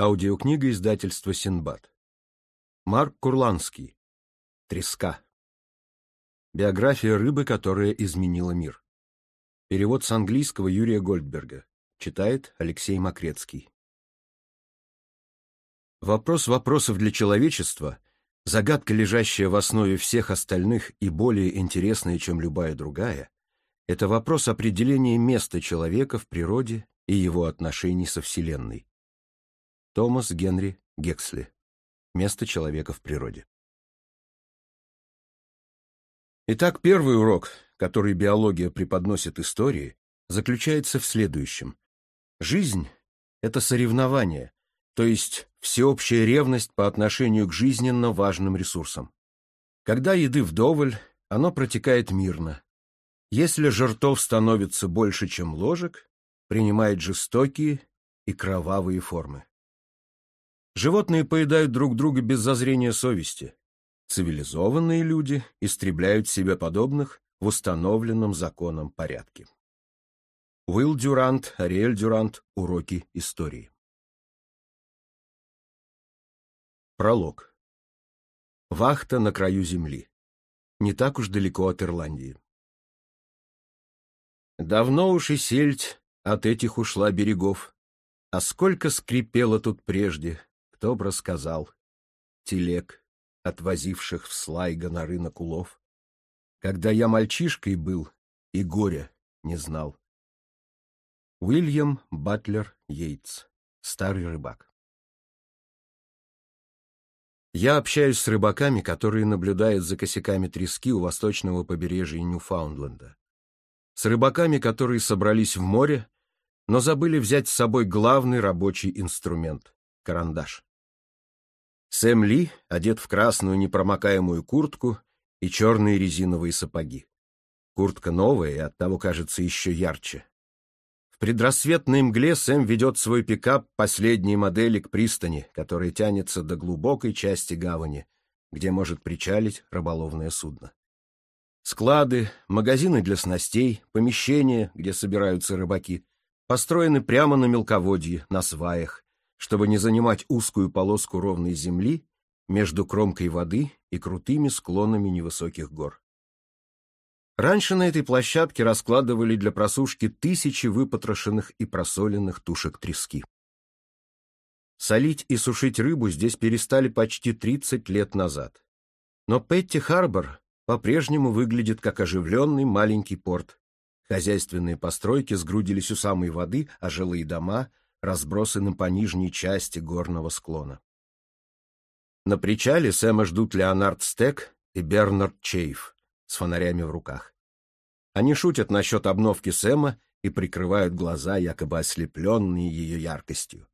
Аудиокнига издательства «Синбад». Марк Курланский. Треска. Биография рыбы, которая изменила мир. Перевод с английского Юрия Гольдберга. Читает Алексей Макрецкий. Вопрос вопросов для человечества, загадка, лежащая в основе всех остальных и более интересная, чем любая другая, это вопрос определения места человека в природе и его отношений со Вселенной. Томас Генри Гексли. Место человека в природе. Итак, первый урок, который биология преподносит истории, заключается в следующем. Жизнь — это соревнование, то есть всеобщая ревность по отношению к жизненно важным ресурсам. Когда еды вдоволь, оно протекает мирно. Если жертв становится больше, чем ложек, принимает жестокие и кровавые формы. Животные поедают друг друга без зазрения совести. Цивилизованные люди истребляют себе подобных в установленном законом порядке. Уилл Дюрант, Ариэль Дюрант. Уроки истории. Пролог. Вахта на краю земли. Не так уж далеко от Ирландии. Давно уж и сельдь от этих ушла берегов. А сколько скрипело тут прежде, кто б рассказал? Телег, отвозивших в Слайга на рынок улов. Когда я мальчишкой был и горя не знал. Уильям Батлер Йейтс. Старый рыбак. Я общаюсь с рыбаками, которые наблюдают за косяками трески у восточного побережья Ньюфаундленда. С рыбаками, которые собрались в море, но забыли взять с собой главный рабочий инструмент — карандаш. Сэм Ли одет в красную непромокаемую куртку и черные резиновые сапоги. Куртка новая и оттого кажется еще ярче. В предрассветной мгле Сэм ведет свой пикап последней модели к пристани, которая тянется до глубокой части гавани, где может причалить рыболовное судно. Склады, магазины для снастей, помещения, где собираются рыбаки, построены прямо на мелководье, на сваях, чтобы не занимать узкую полоску ровной земли между кромкой воды и крутыми склонами невысоких гор. Раньше на этой площадке раскладывали для просушки тысячи выпотрошенных и просоленных тушек трески. Солить и сушить рыбу здесь перестали почти 30 лет назад. Но Петти-Харбор по-прежнему выглядит как оживленный маленький порт. Хозяйственные постройки сгрудились у самой воды, а жилые дома разбросанным по нижней части горного склона. На причале Сэма ждут Леонард Стек и Бернард Чейф с фонарями в руках. Они шутят насчет обновки Сэма и прикрывают глаза, якобы ослепленные ее яркостью.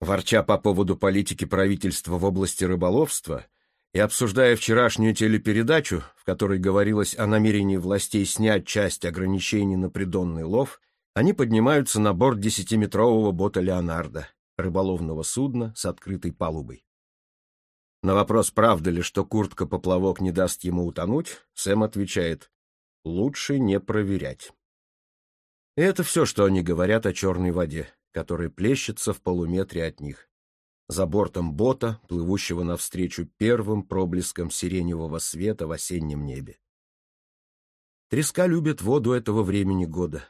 Ворча по поводу политики правительства в области рыболовства и обсуждая вчерашнюю телепередачу, в которой говорилось о намерении властей снять часть ограничений на придонный лов, они поднимаются на борт десятиметрового бота «Леонардо», рыболовного судна с открытой палубой. На вопрос, правда ли, что куртка-поплавок не даст ему утонуть, Сэм отвечает «Лучше не проверять». И это все, что они говорят о черной воде, которая плещется в полуметре от них. За бортом бота, плывущего навстречу первым проблеском сиреневого света в осеннем небе. Треска любит воду этого времени года,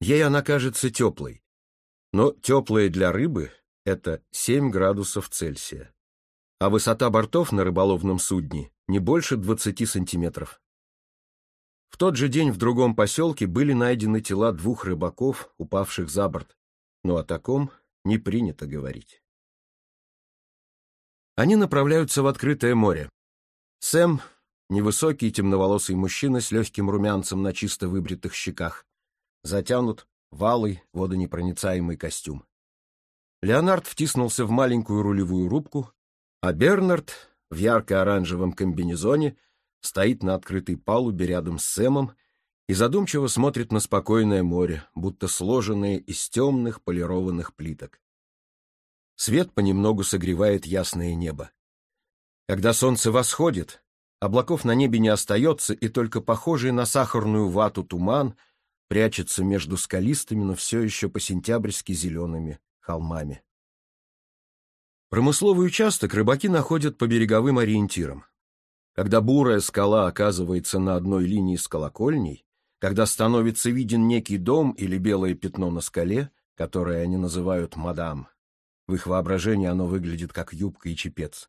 Ей она кажется теплой. Но теплая для рыбы — это 7 градусов Цельсия. А высота бортов на рыболовном судне не больше 20 сантиметров. В тот же день в другом поселке были найдены тела двух рыбаков, упавших за борт, но о таком не принято говорить. Они направляются в открытое море. Сэм — невысокий темноволосый мужчина с легким румянцем на чисто выбритых щеках затянут валый водонепроницаемый костюм. Леонард втиснулся в маленькую рулевую рубку, а Бернард в ярко-оранжевом комбинезоне стоит на открытой палубе рядом с Сэмом и задумчиво смотрит на спокойное море, будто сложенное из темных полированных плиток. Свет понемногу согревает ясное небо. Когда солнце восходит, облаков на небе не остается, и только похожий на сахарную вату туман — прячется между скалистыми, но все еще по-сентябрьски зелеными холмами. Промысловый участок рыбаки находят по береговым ориентирам. Когда бурая скала оказывается на одной линии с колокольней, когда становится виден некий дом или белое пятно на скале, которое они называют «мадам», в их воображении оно выглядит как юбка и чепец,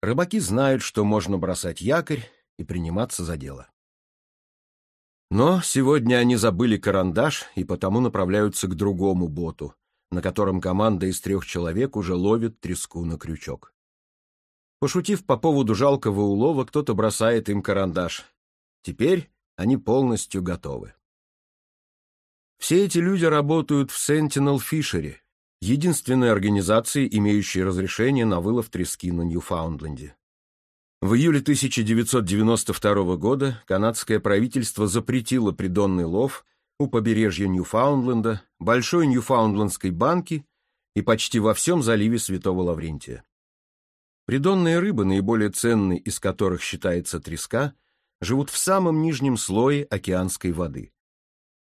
рыбаки знают, что можно бросать якорь и приниматься за дело. Но сегодня они забыли карандаш и потому направляются к другому боту, на котором команда из трех человек уже ловит треску на крючок. Пошутив по поводу жалкого улова, кто-то бросает им карандаш. Теперь они полностью готовы. Все эти люди работают в Sentinel Fishery, единственной организации, имеющей разрешение на вылов трески на Ньюфаундленде. В июле 1992 года канадское правительство запретило придонный лов у побережья Ньюфаундленда, Большой Ньюфаундлендской банки и почти во всем заливе Святого Лаврентия. Придонные рыбы, наиболее ценные из которых считается треска, живут в самом нижнем слое океанской воды.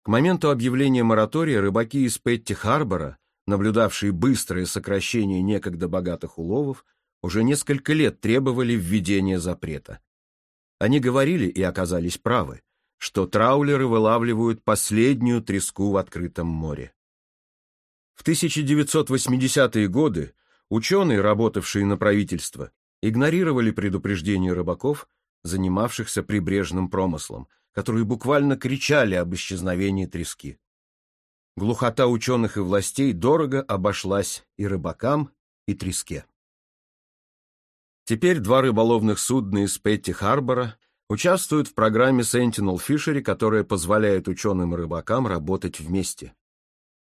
К моменту объявления моратория рыбаки из Петти-Харбора, наблюдавшие быстрое сокращение некогда богатых уловов, уже несколько лет требовали введения запрета. Они говорили и оказались правы что траулеры вылавливают последнюю треску в открытом море. В 1980-е годы ученые, работавшие на правительство, игнорировали предупреждения рыбаков, занимавшихся прибрежным промыслом, которые буквально кричали об исчезновении трески. Глухота ученых и властей дорого обошлась и рыбакам, и треске. Теперь два рыболовных судна из Петти-Харбора участвуют в программе Sentinel Fishery, которая позволяет ученым и рыбакам работать вместе.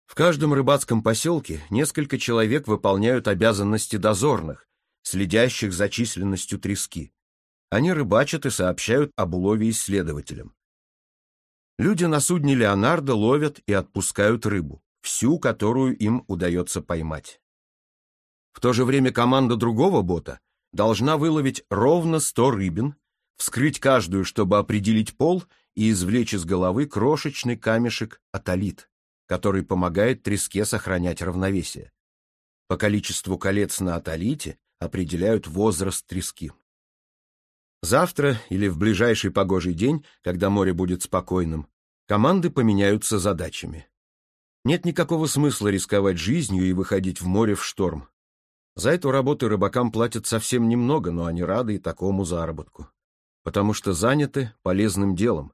В каждом рыбацком поселке несколько человек выполняют обязанности дозорных, следящих за численностью трески. Они рыбачат и сообщают об улове исследователям. Люди на судне «Леонардо» ловят и отпускают рыбу, всю, которую им удается поймать. В то же время команда другого бота должна выловить ровно 100 рыбин, вскрыть каждую, чтобы определить пол, и извлечь из головы крошечный камешек атолит, который помогает треске сохранять равновесие. По количеству колец на атолите определяют возраст трески. Завтра или в ближайший погожий день, когда море будет спокойным, команды поменяются задачами. Нет никакого смысла рисковать жизнью и выходить в море в шторм. За эту работу рыбакам платят совсем немного, но они рады и такому заработку потому что заняты полезным делом.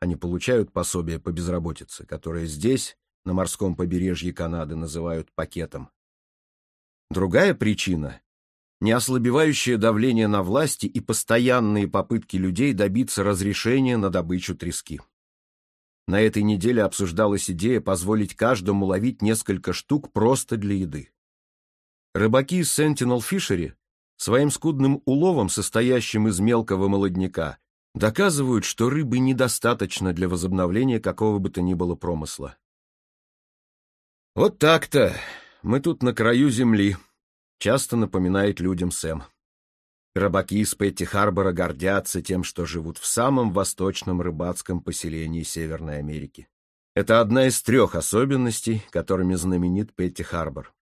Они получают пособие по безработице, которое здесь, на морском побережье Канады, называют пакетом. Другая причина – неослабевающее давление на власти и постоянные попытки людей добиться разрешения на добычу трески. На этой неделе обсуждалась идея позволить каждому ловить несколько штук просто для еды. Рыбаки из Sentinel Fishery своим скудным уловом, состоящим из мелкого молодняка, доказывают, что рыбы недостаточно для возобновления какого бы то ни было промысла. «Вот так-то. Мы тут на краю земли», — часто напоминает людям Сэм. Рыбаки из Петти-Харбора гордятся тем, что живут в самом восточном рыбацком поселении Северной Америки. Это одна из трех особенностей, которыми знаменит Петти-Харбор.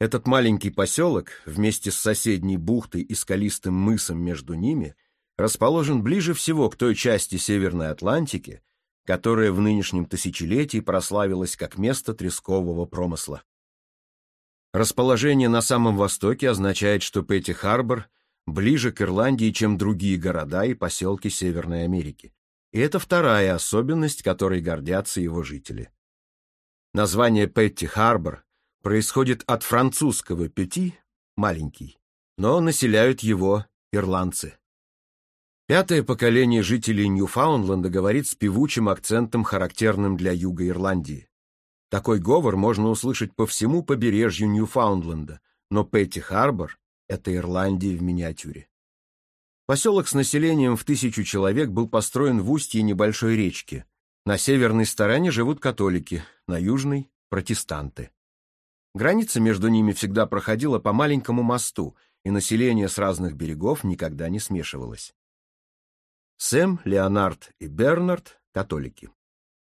Этот маленький поселок, вместе с соседней бухтой и скалистым мысом между ними, расположен ближе всего к той части Северной Атлантики, которая в нынешнем тысячелетии прославилась как место трескового промысла. Расположение на самом востоке означает, что Петти-Харбор ближе к Ирландии, чем другие города и поселки Северной Америки. И это вторая особенность, которой гордятся его жители. Название Петти-Харбор происходит от французского «пети» — «маленький», но населяют его ирландцы. Пятое поколение жителей Ньюфаундленда говорит с певучим акцентом, характерным для юга Ирландии. Такой говор можно услышать по всему побережью Ньюфаундленда, но Петти-Харбор — это Ирландия в миниатюре. Поселок с населением в тысячу человек был построен в устье небольшой речки. На северной стороне живут католики, на южной — протестанты. Граница между ними всегда проходила по маленькому мосту, и население с разных берегов никогда не смешивалось. Сэм, Леонард и Бернард – католики.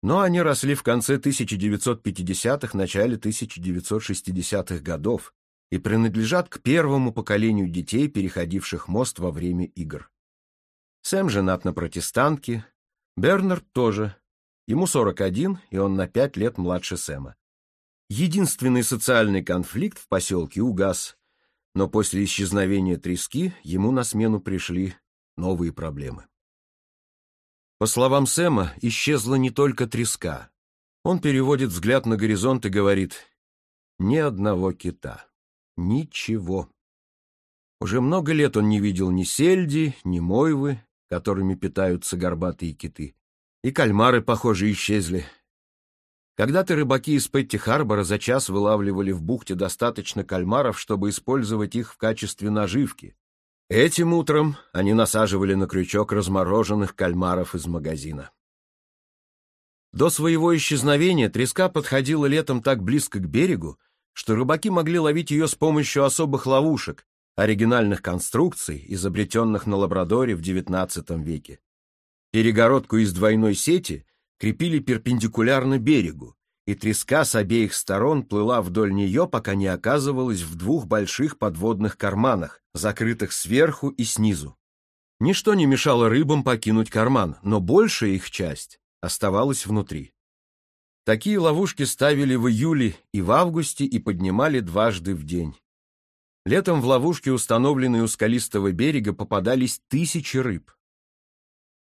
Но они росли в конце 1950-х, начале 1960-х годов, и принадлежат к первому поколению детей, переходивших мост во время игр. Сэм женат на протестантке, Бернард тоже. Ему 41, и он на 5 лет младше Сэма. Единственный социальный конфликт в поселке угас, но после исчезновения трески ему на смену пришли новые проблемы. По словам Сэма, исчезла не только треска. Он переводит взгляд на горизонт и говорит «Ни одного кита. Ничего». Уже много лет он не видел ни сельди, ни мойвы, которыми питаются горбатые киты. И кальмары, похоже, исчезли. Когда-то рыбаки из Петти-Харбора за час вылавливали в бухте достаточно кальмаров, чтобы использовать их в качестве наживки. Этим утром они насаживали на крючок размороженных кальмаров из магазина. До своего исчезновения треска подходила летом так близко к берегу, что рыбаки могли ловить ее с помощью особых ловушек, оригинальных конструкций, изобретенных на Лабрадоре в XIX веке. Перегородку из двойной сети крепили перпендикулярно берегу, и треска с обеих сторон плыла вдоль нее, пока не оказывалась в двух больших подводных карманах, закрытых сверху и снизу. Ничто не мешало рыбам покинуть карман, но большая их часть оставалась внутри. Такие ловушки ставили в июле и в августе и поднимали дважды в день. Летом в ловушки, установленные у скалистого берега, попадались тысячи рыб.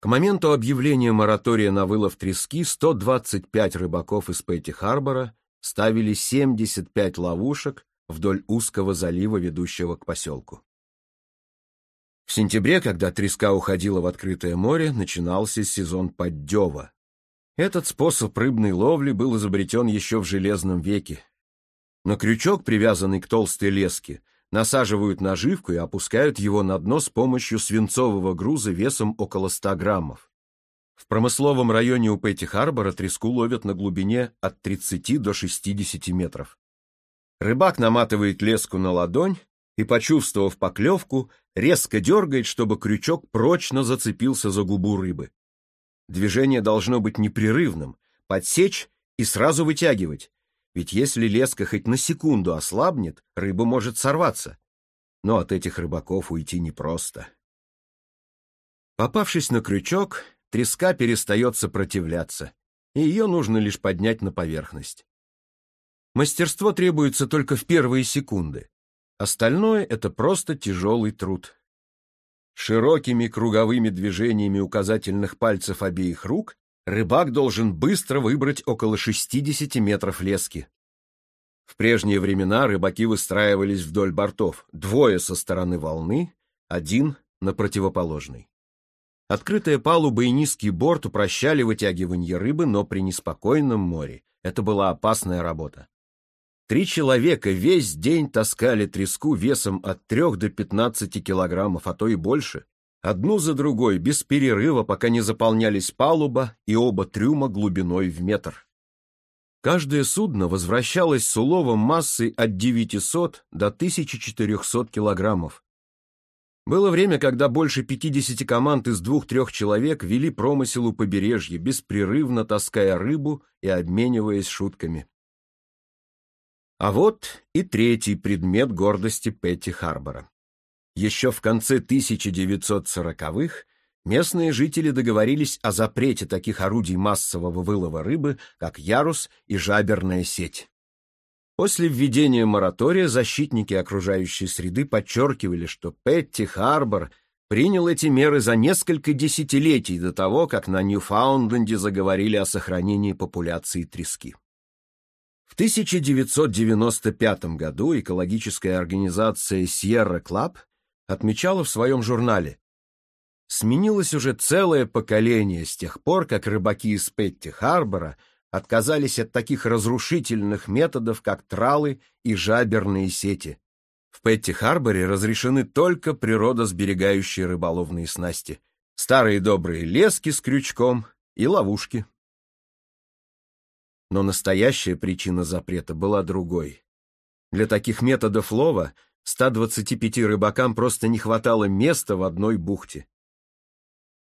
К моменту объявления моратория на вылов трески 125 рыбаков из Петти-Харбора ставили 75 ловушек вдоль узкого залива, ведущего к поселку. В сентябре, когда треска уходила в открытое море, начинался сезон поддева. Этот способ рыбной ловли был изобретен еще в Железном веке. На крючок, привязанный к толстой леске, насаживают наживку и опускают его на дно с помощью свинцового груза весом около 100 граммов. В промысловом районе у Петти-Харбора треску ловят на глубине от 30 до 60 метров. Рыбак наматывает леску на ладонь и, почувствовав поклевку, резко дергает, чтобы крючок прочно зацепился за губу рыбы. Движение должно быть непрерывным, подсечь и сразу вытягивать, ведь если леска хоть на секунду ослабнет, рыба может сорваться. Но от этих рыбаков уйти непросто. Попавшись на крючок, треска перестает сопротивляться, и ее нужно лишь поднять на поверхность. Мастерство требуется только в первые секунды. Остальное — это просто тяжелый труд. Широкими круговыми движениями указательных пальцев обеих рук рыбак должен быстро выбрать около 60 метров лески. В прежние времена рыбаки выстраивались вдоль бортов, двое со стороны волны, один на противоположной. Открытая палуба и низкий борт упрощали вытягивание рыбы, но при неспокойном море это была опасная работа. Три человека весь день таскали треску весом от 3 до 15 килограммов, а то и больше, одну за другой, без перерыва, пока не заполнялись палуба и оба трюма глубиной в метр. Каждое судно возвращалось с уловом массой от 900 до 1400 килограммов. Было время, когда больше 50 команд из двух-трех человек вели промысел у побережья, беспрерывно таская рыбу и обмениваясь шутками. А вот и третий предмет гордости Петти Харбора. Еще в конце 1940-х местные жители договорились о запрете таких орудий массового вылова рыбы, как ярус и жаберная сеть. После введения моратория защитники окружающей среды подчеркивали, что Петти Харбор принял эти меры за несколько десятилетий до того, как на Ньюфаундленде заговорили о сохранении популяции трески. В 1995 году экологическая организация Sierra Club отмечала в своем журнале. Сменилось уже целое поколение с тех пор, как рыбаки из Петти-Харбора отказались от таких разрушительных методов, как тралы и жаберные сети. В Петти-Харборе разрешены только природосберегающие рыболовные снасти, старые добрые лески с крючком и ловушки. Но настоящая причина запрета была другой. Для таких методов лова 125 рыбакам просто не хватало места в одной бухте.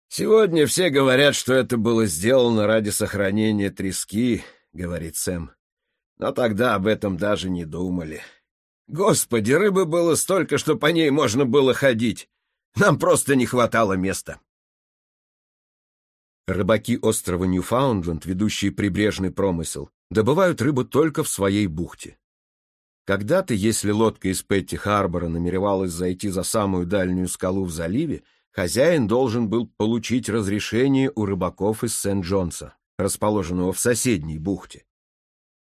«Сегодня все говорят, что это было сделано ради сохранения трески», — говорит Сэм. «Но тогда об этом даже не думали. Господи, рыбы было столько, что по ней можно было ходить. Нам просто не хватало места. Рыбаки острова Ньюфаундленд, ведущие прибрежный промысел, добывают рыбу только в своей бухте. Когда-то, если лодка из Петти-Харбора намеревалась зайти за самую дальнюю скалу в заливе, хозяин должен был получить разрешение у рыбаков из Сент-Джонса, расположенного в соседней бухте.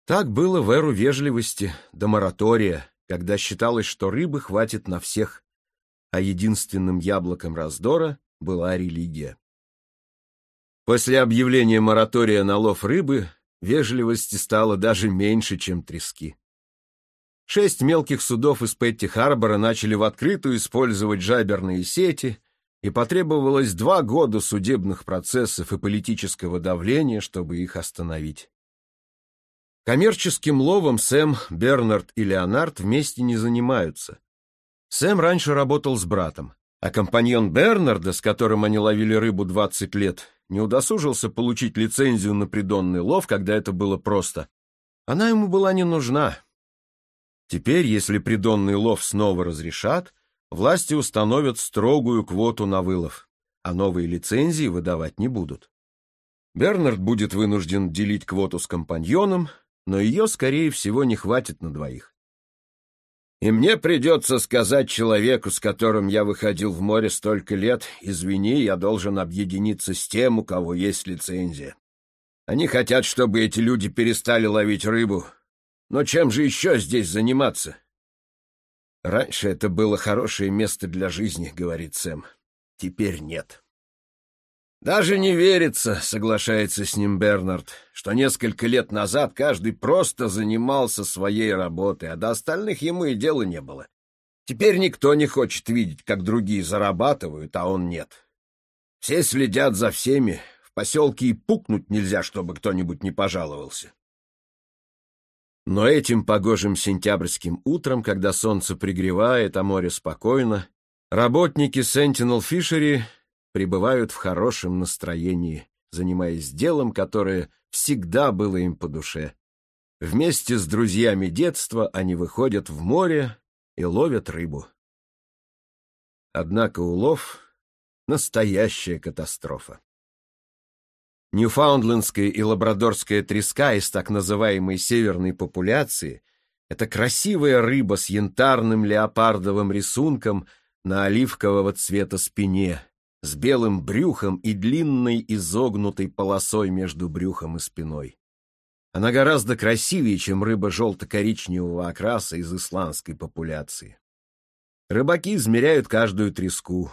Так было в эру вежливости до моратория, когда считалось, что рыбы хватит на всех, а единственным яблоком раздора была религия. После объявления моратория на лов рыбы вежливости стало даже меньше, чем трески. Шесть мелких судов из Петти-Харбора начали в открытую использовать жаберные сети, и потребовалось два года судебных процессов и политического давления, чтобы их остановить. Коммерческим ловом Сэм, Бернард и Леонард вместе не занимаются. Сэм раньше работал с братом, а компаньон Бернарда, с которым они ловили рыбу 20 лет, не удосужился получить лицензию на придонный лов, когда это было просто. Она ему была не нужна. Теперь, если придонный лов снова разрешат, власти установят строгую квоту на вылов, а новые лицензии выдавать не будут. Бернард будет вынужден делить квоту с компаньоном, но ее, скорее всего, не хватит на двоих. И мне придется сказать человеку, с которым я выходил в море столько лет, извини, я должен объединиться с тем, у кого есть лицензия. Они хотят, чтобы эти люди перестали ловить рыбу. Но чем же еще здесь заниматься? Раньше это было хорошее место для жизни, говорит Сэм. Теперь нет. «Даже не верится», — соглашается с ним Бернард, «что несколько лет назад каждый просто занимался своей работой, а до остальных ему и дела не было. Теперь никто не хочет видеть, как другие зарабатывают, а он нет. Все следят за всеми, в поселке и пукнуть нельзя, чтобы кто-нибудь не пожаловался». Но этим погожим сентябрьским утром, когда солнце пригревает, а море спокойно, работники Sentinel Fishery пребывают в хорошем настроении, занимаясь делом, которое всегда было им по душе. Вместе с друзьями детства они выходят в море и ловят рыбу. Однако улов — настоящая катастрофа. Ньюфаундлендская и лабрадорская треска из так называемой северной популяции — это красивая рыба с янтарным леопардовым рисунком на оливкового цвета спине, с белым брюхом и длинной изогнутой полосой между брюхом и спиной. Она гораздо красивее, чем рыба желто-коричневого окраса из исландской популяции. Рыбаки измеряют каждую треску.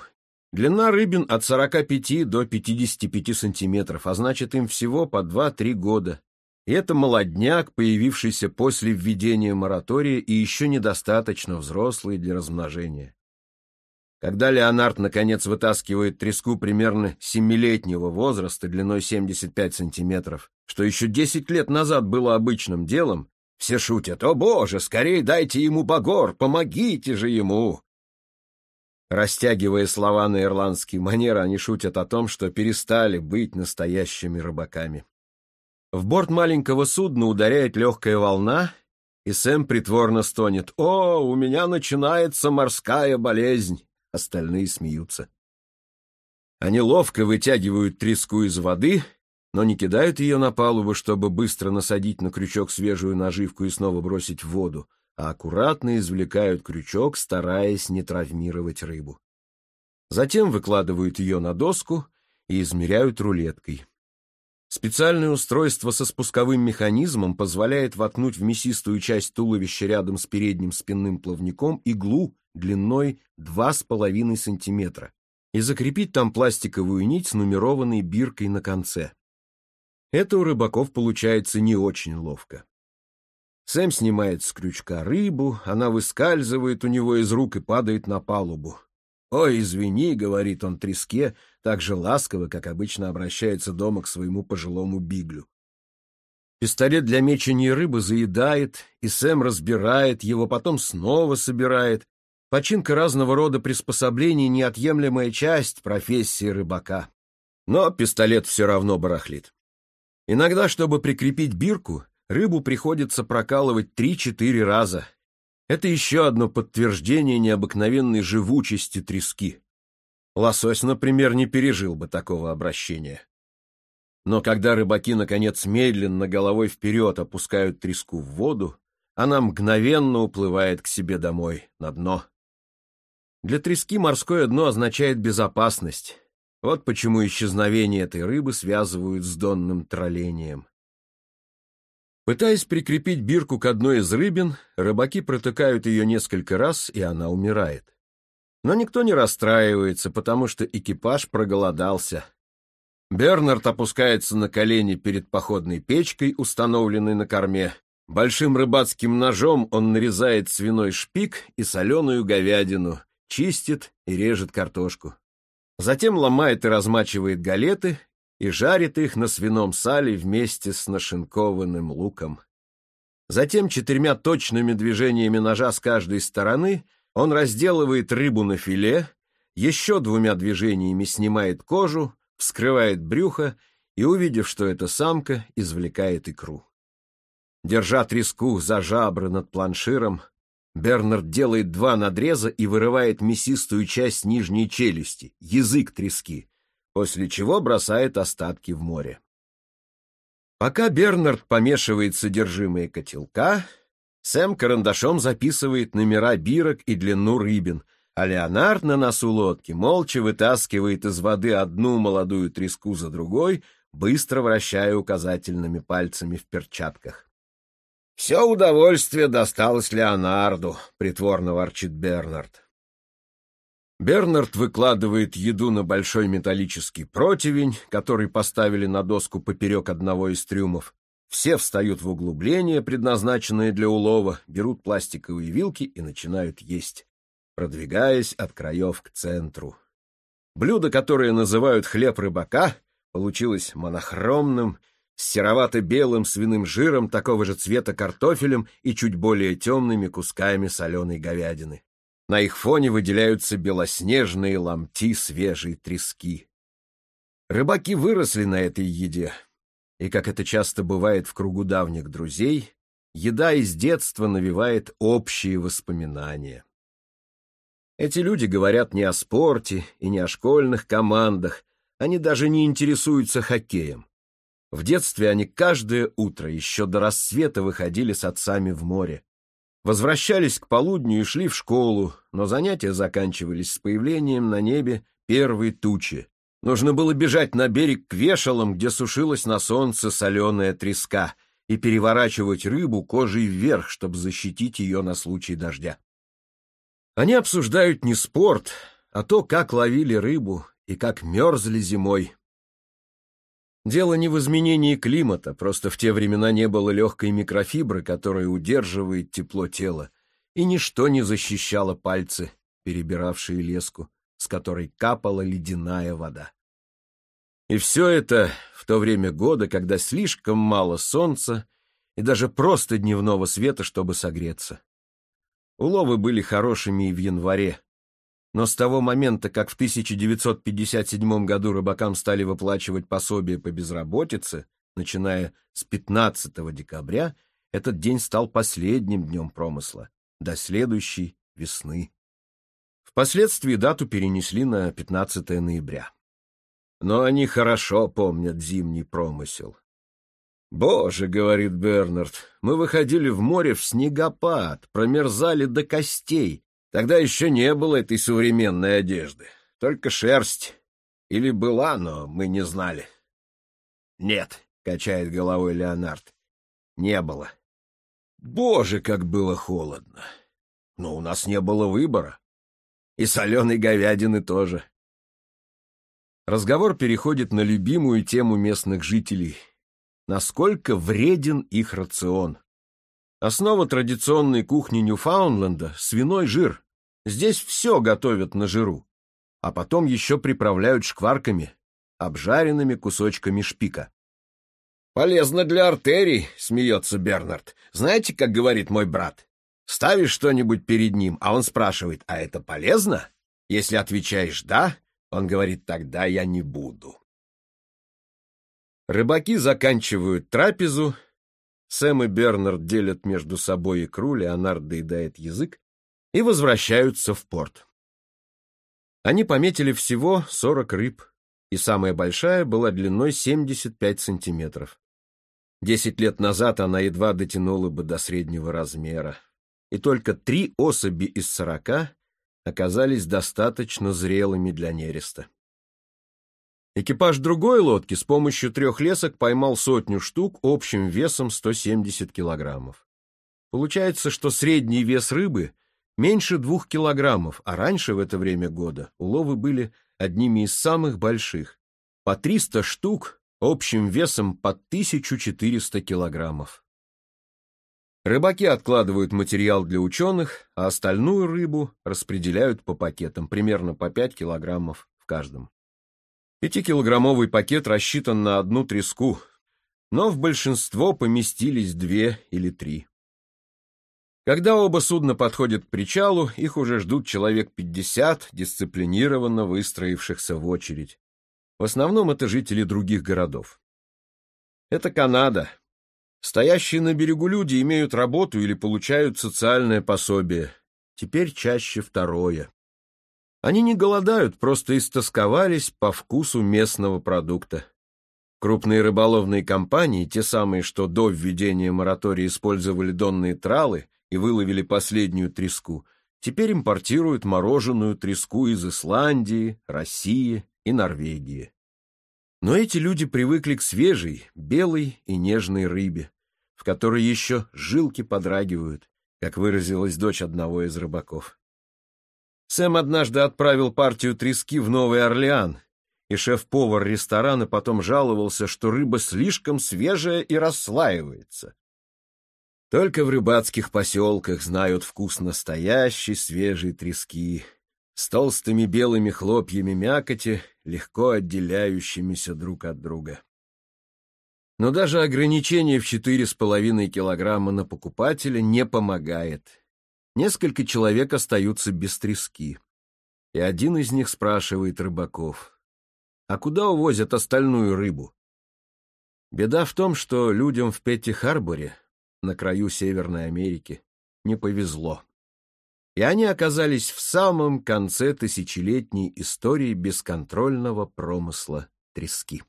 Длина рыбин от 45 до 55 сантиметров, а значит им всего по 2-3 года. И это молодняк, появившийся после введения моратория и еще недостаточно взрослый для размножения. Когда Леонард, наконец, вытаскивает треску примерно семилетнего возраста длиной 75 сантиметров, что еще 10 лет назад было обычным делом, все шутят «О боже, скорее дайте ему багор, помогите же ему!» Растягивая слова на ирландский манер, они шутят о том, что перестали быть настоящими рыбаками. В борт маленького судна ударяет легкая волна, и Сэм притворно стонет «О, у меня начинается морская болезнь!» остальные смеются. Они ловко вытягивают треску из воды, но не кидают ее на палубу, чтобы быстро насадить на крючок свежую наживку и снова бросить в воду, а аккуратно извлекают крючок, стараясь не травмировать рыбу. Затем выкладывают ее на доску и измеряют рулеткой. Специальное устройство со спусковым механизмом позволяет воткнуть в мясистую часть туловища рядом с передним спинным плавником иглу длиной 2,5 см и закрепить там пластиковую нить с нумерованной биркой на конце. Это у рыбаков получается не очень ловко. Сэм снимает с крючка рыбу, она выскальзывает у него из рук и падает на палубу. «Ой, извини», — говорит он треске, так же ласково, как обычно обращается дома к своему пожилому биглю. Пистолет для мечения рыбы заедает, и Сэм разбирает его, потом снова собирает, Починка разного рода приспособлений — неотъемлемая часть профессии рыбака. Но пистолет все равно барахлит. Иногда, чтобы прикрепить бирку, рыбу приходится прокалывать 3-4 раза. Это еще одно подтверждение необыкновенной живучести трески. Лосось, например, не пережил бы такого обращения. Но когда рыбаки, наконец, медленно головой вперед опускают треску в воду, она мгновенно уплывает к себе домой, на дно. Для трески морское дно означает безопасность. Вот почему исчезновение этой рыбы связывают с донным троллением. Пытаясь прикрепить бирку к одной из рыбин, рыбаки протыкают ее несколько раз, и она умирает. Но никто не расстраивается, потому что экипаж проголодался. Бернард опускается на колени перед походной печкой, установленной на корме. Большим рыбацким ножом он нарезает свиной шпик и соленую говядину, чистит и режет картошку. Затем ломает и размачивает галеты и жарит их на свином сале вместе с нашинкованным луком. Затем четырьмя точными движениями ножа с каждой стороны он разделывает рыбу на филе, еще двумя движениями снимает кожу, вскрывает брюхо и, увидев, что это самка, извлекает икру. Держа треску за жабры над планширом, Бернард делает два надреза и вырывает мясистую часть нижней челюсти, язык трески, после чего бросает остатки в море. Пока Бернард помешивает содержимое котелка, Сэм карандашом записывает номера бирок и длину рыбин, а Леонард на носу лодки молча вытаскивает из воды одну молодую треску за другой, быстро вращая указательными пальцами в перчатках. «Все удовольствие досталось Леонарду», — притворно ворчит Бернард. Бернард выкладывает еду на большой металлический противень, который поставили на доску поперек одного из трюмов. Все встают в углубление, предназначенное для улова, берут пластиковые вилки и начинают есть, продвигаясь от краев к центру. Блюдо, которое называют хлеб рыбака, получилось монохромным с серовато-белым свиным жиром такого же цвета картофелем и чуть более темными кусками соленой говядины. На их фоне выделяются белоснежные ломти свежей трески. Рыбаки выросли на этой еде, и, как это часто бывает в кругу давних друзей, еда из детства навевает общие воспоминания. Эти люди говорят не о спорте и не о школьных командах, они даже не интересуются хоккеем. В детстве они каждое утро еще до рассвета выходили с отцами в море. Возвращались к полудню и шли в школу, но занятия заканчивались с появлением на небе первой тучи. Нужно было бежать на берег к вешалам, где сушилась на солнце соленая треска, и переворачивать рыбу кожей вверх, чтобы защитить ее на случай дождя. Они обсуждают не спорт, а то, как ловили рыбу и как мерзли зимой, Дело не в изменении климата, просто в те времена не было легкой микрофибры, которая удерживает тепло тела, и ничто не защищало пальцы, перебиравшие леску, с которой капала ледяная вода. И все это в то время года, когда слишком мало солнца и даже просто дневного света, чтобы согреться. Уловы были хорошими и в январе, но с того момента, как в 1957 году рыбакам стали выплачивать пособие по безработице, начиная с 15 декабря, этот день стал последним днем промысла, до следующей весны. Впоследствии дату перенесли на 15 ноября. Но они хорошо помнят зимний промысел. «Боже», — говорит Бернард, — «мы выходили в море в снегопад, промерзали до костей, Тогда еще не было этой современной одежды, только шерсть. Или была, но мы не знали. Нет, качает головой Леонард, не было. Боже, как было холодно. Но у нас не было выбора. И соленой говядины тоже. Разговор переходит на любимую тему местных жителей. Насколько вреден их рацион. Основа традиционной кухни Ньюфаундленда — свиной жир. Здесь все готовят на жиру, а потом еще приправляют шкварками, обжаренными кусочками шпика. «Полезно для артерий», — смеется Бернард. «Знаете, как говорит мой брат? Ставишь что-нибудь перед ним, а он спрашивает, а это полезно? Если отвечаешь «да», он говорит, тогда я не буду». Рыбаки заканчивают трапезу, Сэм и Бернард делят между собой икру, Леонард доедает язык и возвращаются в порт. Они пометили всего 40 рыб, и самая большая была длиной 75 сантиметров. Десять лет назад она едва дотянула бы до среднего размера, и только три особи из сорока оказались достаточно зрелыми для нереста. Экипаж другой лодки с помощью трех лесок поймал сотню штук общим весом 170 килограммов. Получается, что средний вес рыбы меньше двух килограммов, а раньше в это время года уловы были одними из самых больших. По 300 штук общим весом по 1400 килограммов. Рыбаки откладывают материал для ученых, а остальную рыбу распределяют по пакетам, примерно по 5 килограммов в каждом. Пятикилограммовый пакет рассчитан на одну треску, но в большинство поместились две или три. Когда оба судна подходят к причалу, их уже ждут человек 50, дисциплинированно выстроившихся в очередь. В основном это жители других городов. Это Канада, Стоящие на берегу люди имеют работу или получают социальное пособие. Теперь чаще второе. Они не голодают, просто истосковались по вкусу местного продукта. Крупные рыболовные компании, те самые, что до введения моратория использовали донные тралы и выловили последнюю треску, теперь импортируют мороженую треску из Исландии, России и Норвегии. Но эти люди привыкли к свежей, белой и нежной рыбе в которой еще жилки подрагивают, как выразилась дочь одного из рыбаков. Сэм однажды отправил партию трески в Новый Орлеан, и шеф-повар ресторана потом жаловался, что рыба слишком свежая и расслаивается. Только в рыбацких поселках знают вкус настоящей свежей трески, с толстыми белыми хлопьями мякоти, легко отделяющимися друг от друга. Но даже ограничение в 4,5 килограмма на покупателя не помогает. Несколько человек остаются без трески. И один из них спрашивает рыбаков, а куда увозят остальную рыбу? Беда в том, что людям в Петти-Харборе, на краю Северной Америки, не повезло. И они оказались в самом конце тысячелетней истории бесконтрольного промысла трески.